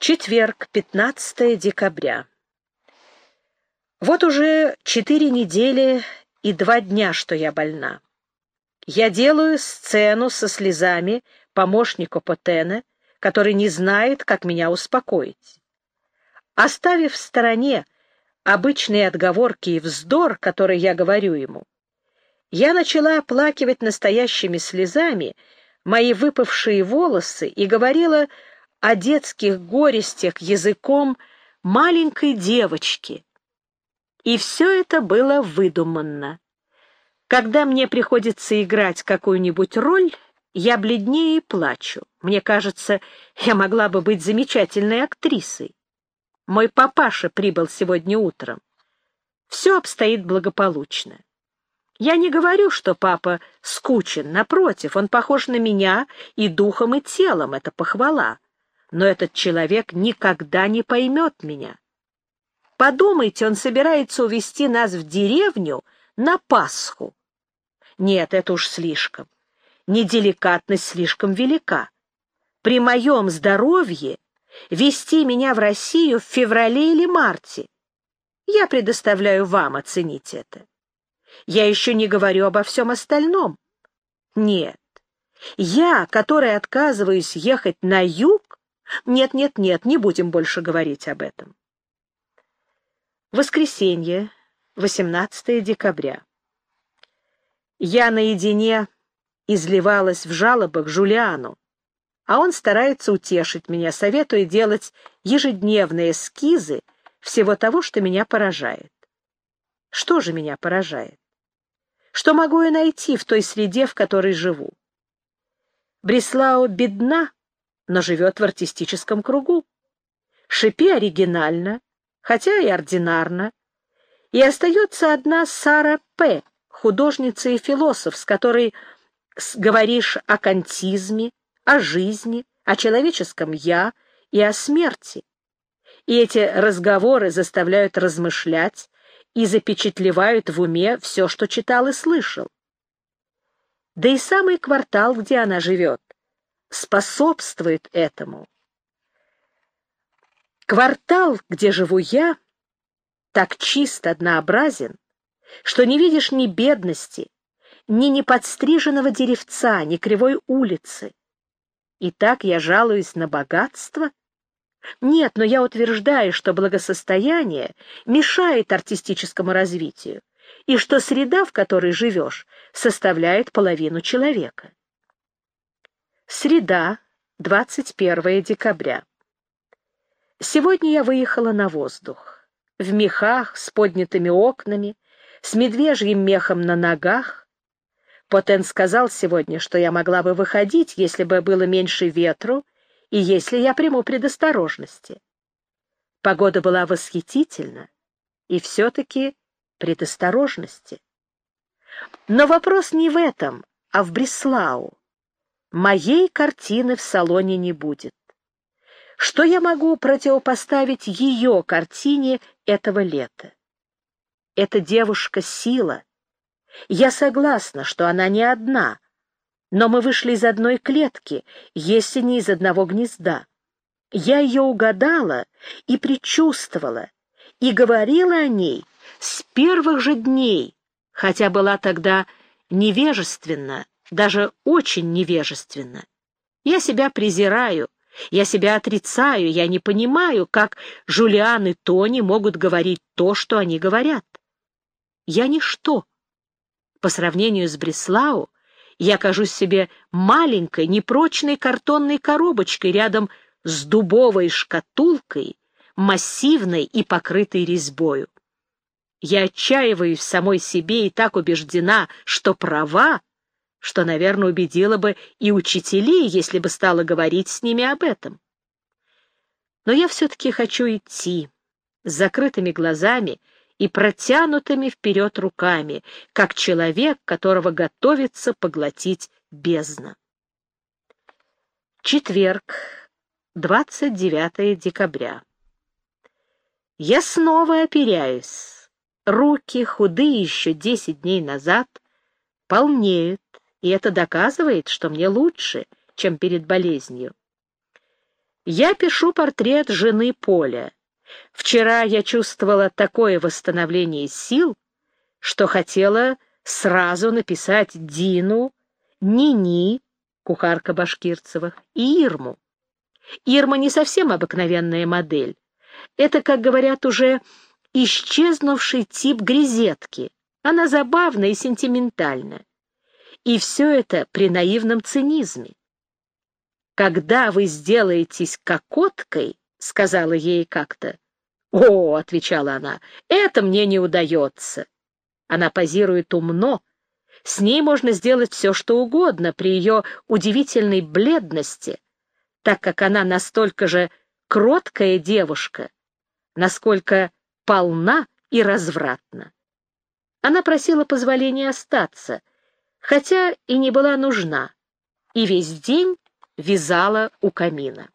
Четверг, 15 декабря. Вот уже четыре недели и два дня, что я больна. Я делаю сцену со слезами помощнику Потена, который не знает, как меня успокоить. Оставив в стороне обычные отговорки и вздор, который я говорю ему, я начала оплакивать настоящими слезами мои выпавшие волосы и говорила о детских горестях языком маленькой девочки. И все это было выдуманно. Когда мне приходится играть какую-нибудь роль, я бледнее и плачу. Мне кажется, я могла бы быть замечательной актрисой. Мой папаша прибыл сегодня утром. Все обстоит благополучно. Я не говорю, что папа скучен, напротив, он похож на меня и духом, и телом, это похвала но этот человек никогда не поймет меня. Подумайте, он собирается увезти нас в деревню на Пасху. Нет, это уж слишком. Неделикатность слишком велика. При моем здоровье вести меня в Россию в феврале или марте. Я предоставляю вам оценить это. Я еще не говорю обо всем остальном. Нет, я, который отказываюсь ехать на юг, нет, нет, нет, не будем больше говорить об этом. Воскресенье, 18 декабря. Я наедине изливалась в жалобах Жулиану, а он старается утешить меня, советуя делать ежедневные эскизы всего того, что меня поражает. Что же меня поражает? Что могу я найти в той среде, в которой живу? Бреслау бедна, но живет в артистическом кругу. Шипи оригинально, хотя и ординарно. И остается одна Сара П., художница и философ, с которой говоришь о кантизме, о жизни, о человеческом «я» и о смерти. И эти разговоры заставляют размышлять и запечатлевают в уме все, что читал и слышал. Да и самый квартал, где она живет, способствует этому. Квартал, где живу я, так чист однообразен, что не видишь ни бедности, ни неподстриженного деревца, ни кривой улицы. И так я жалуюсь на богатство? Нет, но я утверждаю, что благосостояние мешает артистическому развитию, и что среда, в которой живешь, составляет половину человека. Среда, 21 декабря. Сегодня я выехала на воздух. В мехах, с поднятыми окнами, с медвежьим мехом на ногах. Потен сказал сегодня, что я могла бы выходить, если бы было меньше ветру и если я приму предосторожности. Погода была восхитительна, и все-таки предосторожности. Но вопрос не в этом, а в Бреслау. Моей картины в салоне не будет. Что я могу противопоставить ее картине этого лета? Эта девушка — сила. Я согласна, что она не одна, но мы вышли из одной клетки, если не из одного гнезда. Я ее угадала и предчувствовала, и говорила о ней с первых же дней, хотя была тогда невежественна даже очень невежественно. Я себя презираю, я себя отрицаю, я не понимаю, как Жулиан и Тони могут говорить то, что они говорят. Я ничто. По сравнению с Бреслау, я кажусь себе маленькой, непрочной картонной коробочкой рядом с дубовой шкатулкой, массивной и покрытой резьбою. Я отчаиваюсь самой себе и так убеждена, что права, что, наверное, убедило бы и учителей, если бы стала говорить с ними об этом. Но я все-таки хочу идти с закрытыми глазами и протянутыми вперед руками, как человек, которого готовится поглотить бездна. Четверг, 29 декабря. Я снова оперяюсь. Руки, худые еще десять дней назад, полнеют, и это доказывает, что мне лучше, чем перед болезнью. Я пишу портрет жены Поля. Вчера я чувствовала такое восстановление сил, что хотела сразу написать Дину, Нини, кухарка Башкирцевых, и Ирму. Ирма не совсем обыкновенная модель. Это, как говорят, уже исчезнувший тип грезетки. Она забавна и сентиментальна. И все это при наивном цинизме. «Когда вы сделаетесь кокоткой», — сказала ей как-то. «О», — отвечала она, — «это мне не удается». Она позирует умно. С ней можно сделать все, что угодно при ее удивительной бледности, так как она настолько же кроткая девушка, насколько полна и развратна. Она просила позволения остаться, хотя и не была нужна, и весь день вязала у камина.